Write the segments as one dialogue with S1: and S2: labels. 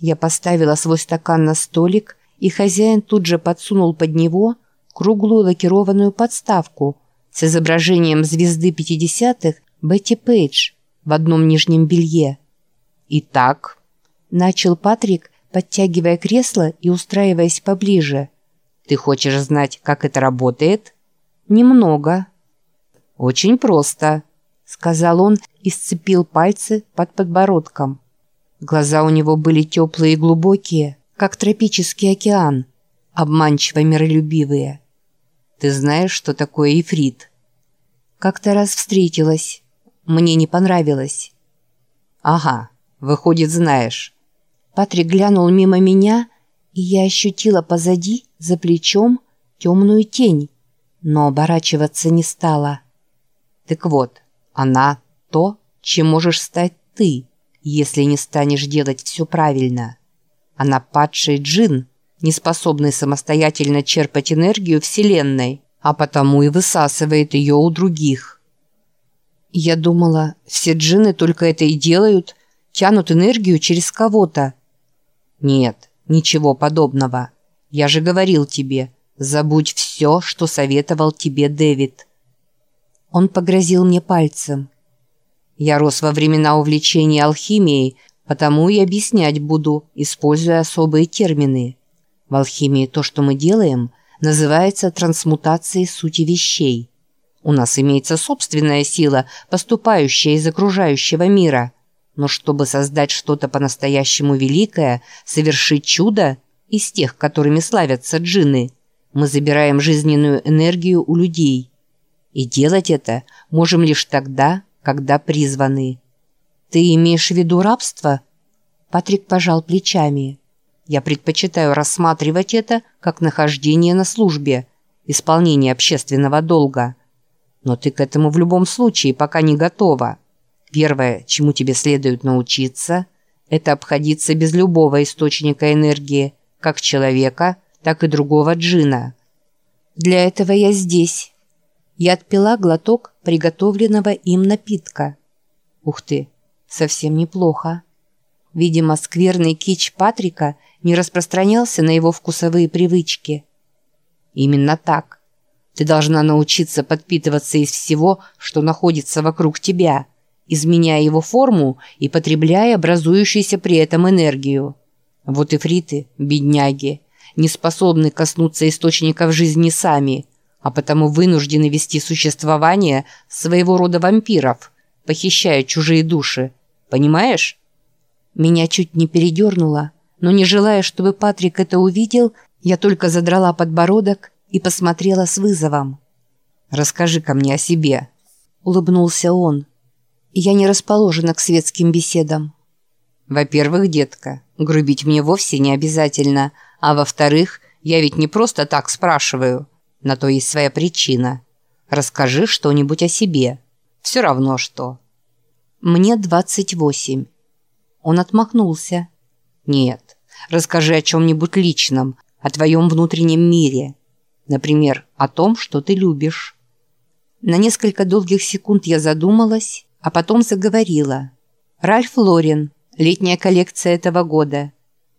S1: Я поставила свой стакан на столик, и хозяин тут же подсунул под него круглую лакированную подставку с изображением звезды 50-х Бетти Пейдж в одном нижнем белье. «Итак», — начал Патрик, подтягивая кресло и устраиваясь поближе. «Ты хочешь знать, как это работает?» «Немного». «Очень просто», — сказал он и сцепил пальцы под подбородком. Глаза у него были теплые и глубокие, как тропический океан, обманчиво миролюбивые. Ты знаешь, что такое ифрит? Как-то раз встретилась. Мне не понравилось. Ага, выходит, знаешь. Патрик глянул мимо меня, и я ощутила позади, за плечом, темную тень, но оборачиваться не стала. Так вот, она то, чем можешь стать ты если не станешь делать все правильно. Она падший джин, не способный самостоятельно черпать энергию Вселенной, а потому и высасывает ее у других. Я думала, все джинны только это и делают, тянут энергию через кого-то. Нет, ничего подобного. Я же говорил тебе, забудь все, что советовал тебе Дэвид. Он погрозил мне пальцем. Я рос во времена увлечения алхимией, потому и объяснять буду, используя особые термины. В алхимии то, что мы делаем, называется трансмутацией сути вещей. У нас имеется собственная сила, поступающая из окружающего мира. Но чтобы создать что-то по-настоящему великое, совершить чудо из тех, которыми славятся джинны, мы забираем жизненную энергию у людей. И делать это можем лишь тогда, когда призваны. Ты имеешь в виду рабство? Патрик пожал плечами. Я предпочитаю рассматривать это как нахождение на службе, исполнение общественного долга. Но ты к этому в любом случае пока не готова. Первое, чему тебе следует научиться, это обходиться без любого источника энергии, как человека, так и другого джина. Для этого я здесь. Я отпила глоток приготовленного им напитка. Ух ты, совсем неплохо. Видимо, скверный кич Патрика не распространялся на его вкусовые привычки. Именно так. Ты должна научиться подпитываться из всего, что находится вокруг тебя, изменяя его форму и потребляя образующуюся при этом энергию. Вот и фриты, бедняги, не способны коснуться источников жизни сами – а потому вынуждены вести существование своего рода вампиров, похищая чужие души. Понимаешь? Меня чуть не передернуло, но не желая, чтобы Патрик это увидел, я только задрала подбородок и посмотрела с вызовом. «Расскажи-ка мне о себе», — улыбнулся он. «Я не расположена к светским беседам». «Во-первых, детка, грубить мне вовсе не обязательно, а во-вторых, я ведь не просто так спрашиваю». На то есть своя причина. Расскажи что-нибудь о себе. Все равно что. Мне 28. Он отмахнулся. Нет, расскажи о чем-нибудь личном, о твоем внутреннем мире. Например, о том, что ты любишь. На несколько долгих секунд я задумалась, а потом заговорила. Ральф Лорен. Летняя коллекция этого года.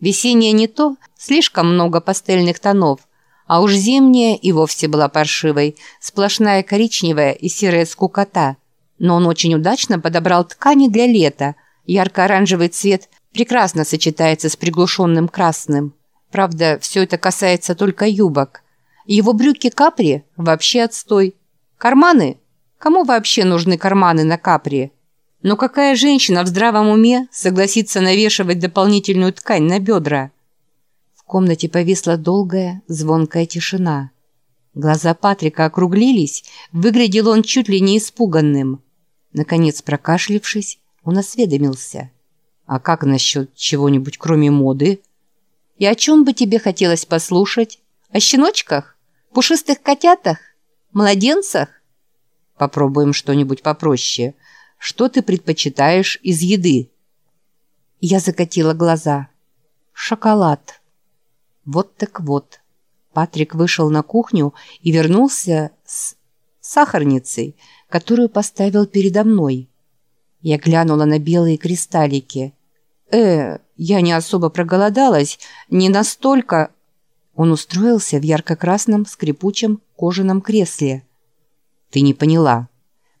S1: Весенняя не то, слишком много пастельных тонов, а уж зимняя и вовсе была паршивой, сплошная коричневая и серая скукота. Но он очень удачно подобрал ткани для лета. Ярко-оранжевый цвет прекрасно сочетается с приглушенным красным. Правда, все это касается только юбок. Его брюки капри вообще отстой. Карманы? Кому вообще нужны карманы на капри? Но какая женщина в здравом уме согласится навешивать дополнительную ткань на бедра? Комнате повисла долгая, звонкая тишина. Глаза Патрика округлились, выглядел он чуть ли не испуганным. Наконец, прокашлившись, он осведомился. «А как насчет чего-нибудь кроме моды?» «И о чем бы тебе хотелось послушать? О щеночках? Пушистых котятах? Младенцах?» «Попробуем что-нибудь попроще. Что ты предпочитаешь из еды?» Я закатила глаза. «Шоколад». Вот так вот. Патрик вышел на кухню и вернулся с сахарницей, которую поставил передо мной. Я глянула на белые кристаллики. «Э, я не особо проголодалась, не настолько...» Он устроился в ярко-красном скрипучем кожаном кресле. «Ты не поняла.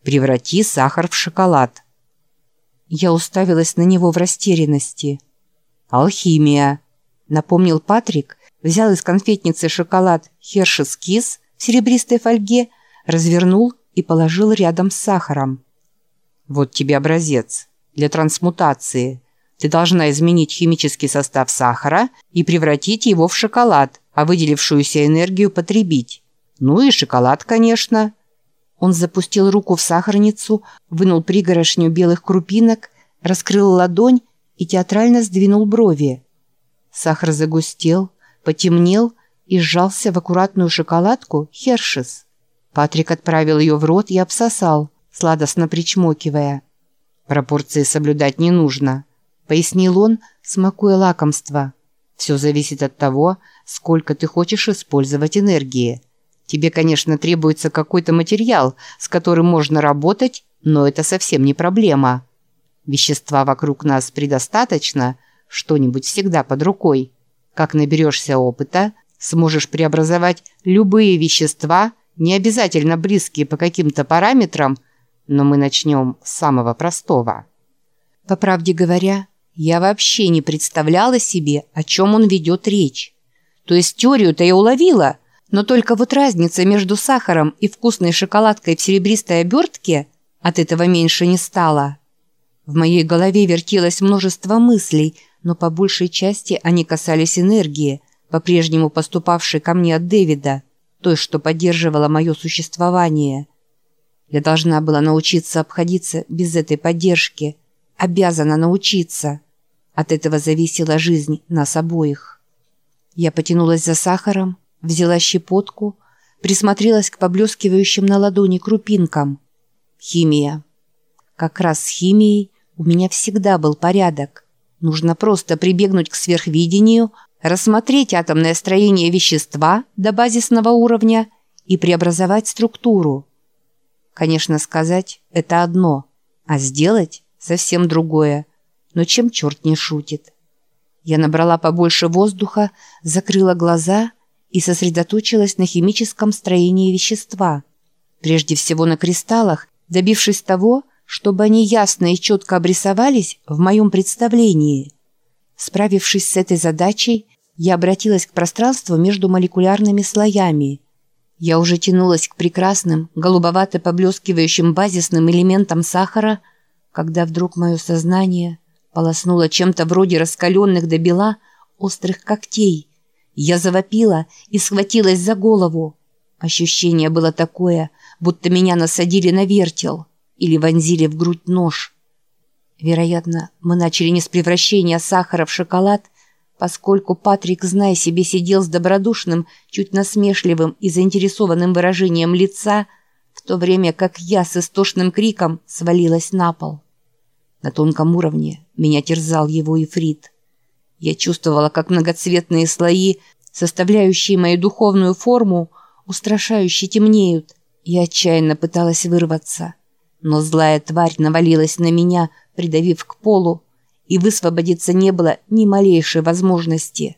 S1: Преврати сахар в шоколад». Я уставилась на него в растерянности. «Алхимия», — напомнил Патрик, взял из конфетницы шоколад Хершес Кис в серебристой фольге, развернул и положил рядом с сахаром. «Вот тебе образец для трансмутации. Ты должна изменить химический состав сахара и превратить его в шоколад, а выделившуюся энергию потребить. Ну и шоколад, конечно». Он запустил руку в сахарницу, вынул пригорошню белых крупинок, раскрыл ладонь и театрально сдвинул брови. Сахар загустел, потемнел и сжался в аккуратную шоколадку Хершес. Патрик отправил ее в рот и обсосал, сладостно причмокивая. «Пропорции соблюдать не нужно», — пояснил он, смакуя лакомство. «Все зависит от того, сколько ты хочешь использовать энергии». Тебе, конечно, требуется какой-то материал, с которым можно работать, но это совсем не проблема. Вещества вокруг нас предостаточно, что-нибудь всегда под рукой. Как наберешься опыта, сможешь преобразовать любые вещества, не обязательно близкие по каким-то параметрам, но мы начнем с самого простого. По правде говоря, я вообще не представляла себе, о чем он ведет речь. То есть теорию-то я уловила – но только вот разница между сахаром и вкусной шоколадкой в серебристой обертке от этого меньше не стала. В моей голове вертелось множество мыслей, но по большей части они касались энергии, по-прежнему поступавшей ко мне от Дэвида, той, что поддерживала мое существование. Я должна была научиться обходиться без этой поддержки, обязана научиться. От этого зависела жизнь нас обоих. Я потянулась за сахаром, Взяла щепотку, присмотрелась к поблескивающим на ладони крупинкам. Химия. Как раз с химией у меня всегда был порядок. Нужно просто прибегнуть к сверхвидению, рассмотреть атомное строение вещества до базисного уровня и преобразовать структуру. Конечно, сказать – это одно, а сделать – совсем другое. Но чем черт не шутит? Я набрала побольше воздуха, закрыла глаза – и сосредоточилась на химическом строении вещества. Прежде всего на кристаллах, добившись того, чтобы они ясно и четко обрисовались в моем представлении. Справившись с этой задачей, я обратилась к пространству между молекулярными слоями. Я уже тянулась к прекрасным, голубовато-поблескивающим базисным элементам сахара, когда вдруг мое сознание полоснуло чем-то вроде раскаленных до бела острых когтей. Я завопила и схватилась за голову. Ощущение было такое, будто меня насадили на вертел или вонзили в грудь нож. Вероятно, мы начали не с превращения сахара в шоколад, поскольку Патрик, зная себе, сидел с добродушным, чуть насмешливым и заинтересованным выражением лица, в то время как я с истошным криком свалилась на пол. На тонком уровне меня терзал его ифрит. Я чувствовала, как многоцветные слои, составляющие мою духовную форму, устрашающе темнеют. Я отчаянно пыталась вырваться. Но злая тварь навалилась на меня, придавив к полу, и высвободиться не было ни малейшей возможности.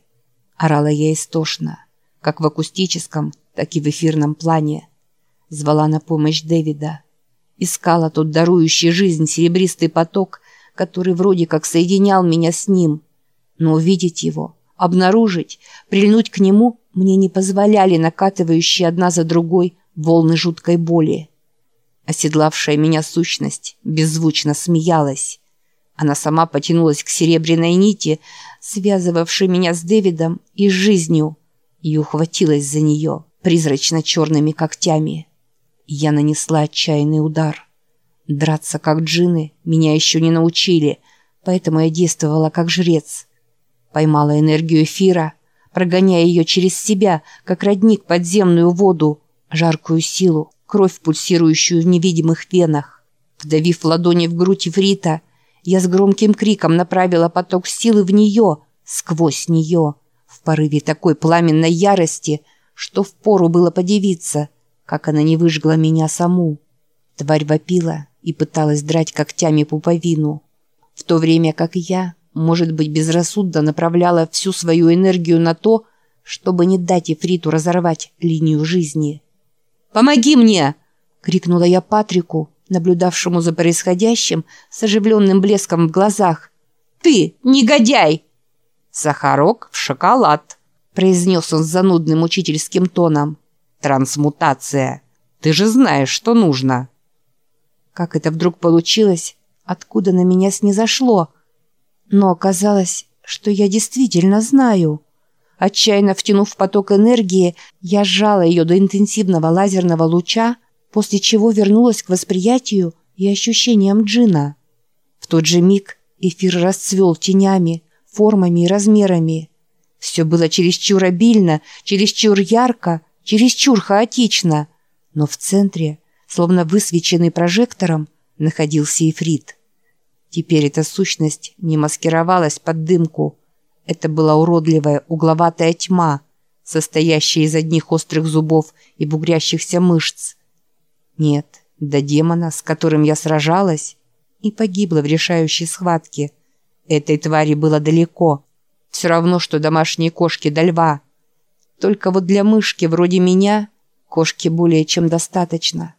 S1: Орала я истошно, как в акустическом, так и в эфирном плане. Звала на помощь Дэвида. Искала тот дарующий жизнь серебристый поток, который вроде как соединял меня с ним – но увидеть его, обнаружить, прильнуть к нему мне не позволяли накатывающие одна за другой волны жуткой боли. Оседлавшая меня сущность беззвучно смеялась. Она сама потянулась к серебряной нити, связывавшей меня с Дэвидом и с жизнью, и ухватилась за нее призрачно-черными когтями. Я нанесла отчаянный удар. Драться как джины меня еще не научили, поэтому я действовала как жрец — Поймала энергию эфира, прогоняя ее через себя, как родник подземную воду, жаркую силу, кровь, пульсирующую в невидимых венах. Вдавив ладони в грудь Ифрита, я с громким криком направила поток силы в нее, сквозь нее, в порыве такой пламенной ярости, что впору было подивиться, как она не выжгла меня саму. Тварь вопила и пыталась драть когтями пуповину, в то время как я может быть, безрассудно направляла всю свою энергию на то, чтобы не дать Ифриту разорвать линию жизни. «Помоги мне!» — крикнула я Патрику, наблюдавшему за происходящим с оживленным блеском в глазах. «Ты, негодяй!» «Сахарок в шоколад», — произнес он с занудным учительским тоном. «Трансмутация. Ты же знаешь, что нужно». Как это вдруг получилось, откуда на меня снизошло? Но оказалось, что я действительно знаю. Отчаянно втянув поток энергии, я сжала ее до интенсивного лазерного луча, после чего вернулась к восприятию и ощущениям джина. В тот же миг эфир расцвел тенями, формами и размерами. Все было чересчур обильно, чересчур ярко, чересчур хаотично, но в центре, словно высвеченный прожектором, находился ифрит. Теперь эта сущность не маскировалась под дымку, это была уродливая угловатая тьма, состоящая из одних острых зубов и бугрящихся мышц. Нет, до демона, с которым я сражалась, и погибла в решающей схватке. Этой твари было далеко. Все равно, что домашние кошки до льва. Только вот для мышки вроде меня кошки более чем достаточно.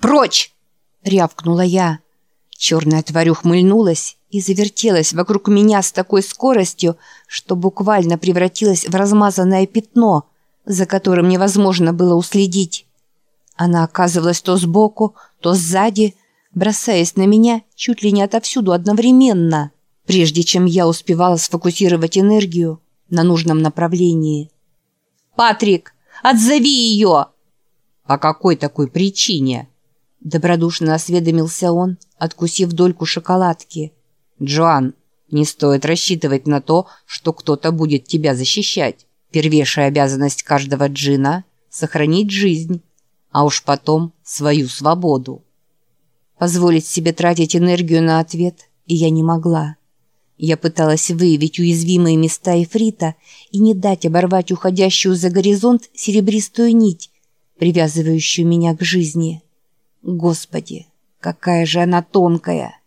S1: «Прочь!» — рявкнула я. Черная тварь ухмыльнулась и завертелась вокруг меня с такой скоростью, что буквально превратилась в размазанное пятно, за которым невозможно было уследить. Она оказывалась то сбоку, то сзади, бросаясь на меня чуть ли не отовсюду одновременно, прежде чем я успевала сфокусировать энергию на нужном направлении. «Патрик, отзови ее!» «По какой такой причине?» Добродушно осведомился он, откусив дольку шоколадки. «Джоан, не стоит рассчитывать на то, что кто-то будет тебя защищать. Первейшая обязанность каждого джина – сохранить жизнь, а уж потом свою свободу». Позволить себе тратить энергию на ответ я не могла. Я пыталась выявить уязвимые места Эфрита и не дать оборвать уходящую за горизонт серебристую нить, привязывающую меня к жизни. Господи, какая же она тонкая!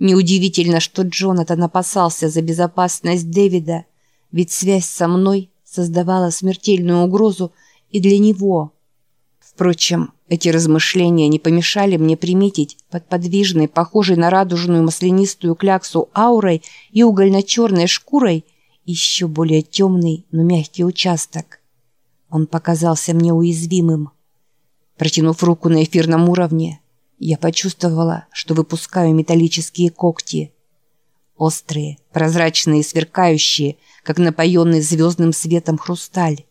S1: Неудивительно, что Джонатан опасался за безопасность Дэвида, ведь связь со мной создавала смертельную угрозу и для него. Впрочем, эти размышления не помешали мне приметить под подвижной, похожей на радужную маслянистую кляксу аурой и угольно-черной шкурой еще более темный, но мягкий участок. Он показался мне уязвимым. Протянув руку на эфирном уровне, я почувствовала, что выпускаю металлические когти. Острые, прозрачные, сверкающие, как напоенный звездным светом хрусталь.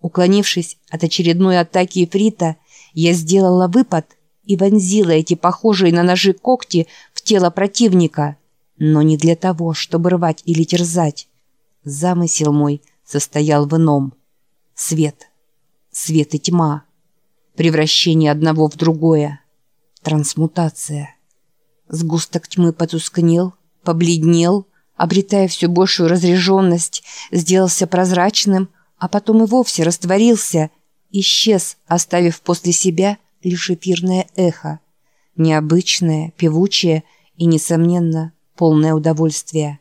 S1: Уклонившись от очередной атаки Эфрита, я сделала выпад и вонзила эти похожие на ножи когти в тело противника, но не для того, чтобы рвать или терзать. Замысел мой состоял в ином. Свет. Свет и тьма превращение одного в другое, трансмутация. Сгусток тьмы потускнел, побледнел, обретая все большую разряженность, сделался прозрачным, а потом и вовсе растворился, исчез, оставив после себя лишь эфирное эхо, необычное, певучее и, несомненно, полное удовольствия.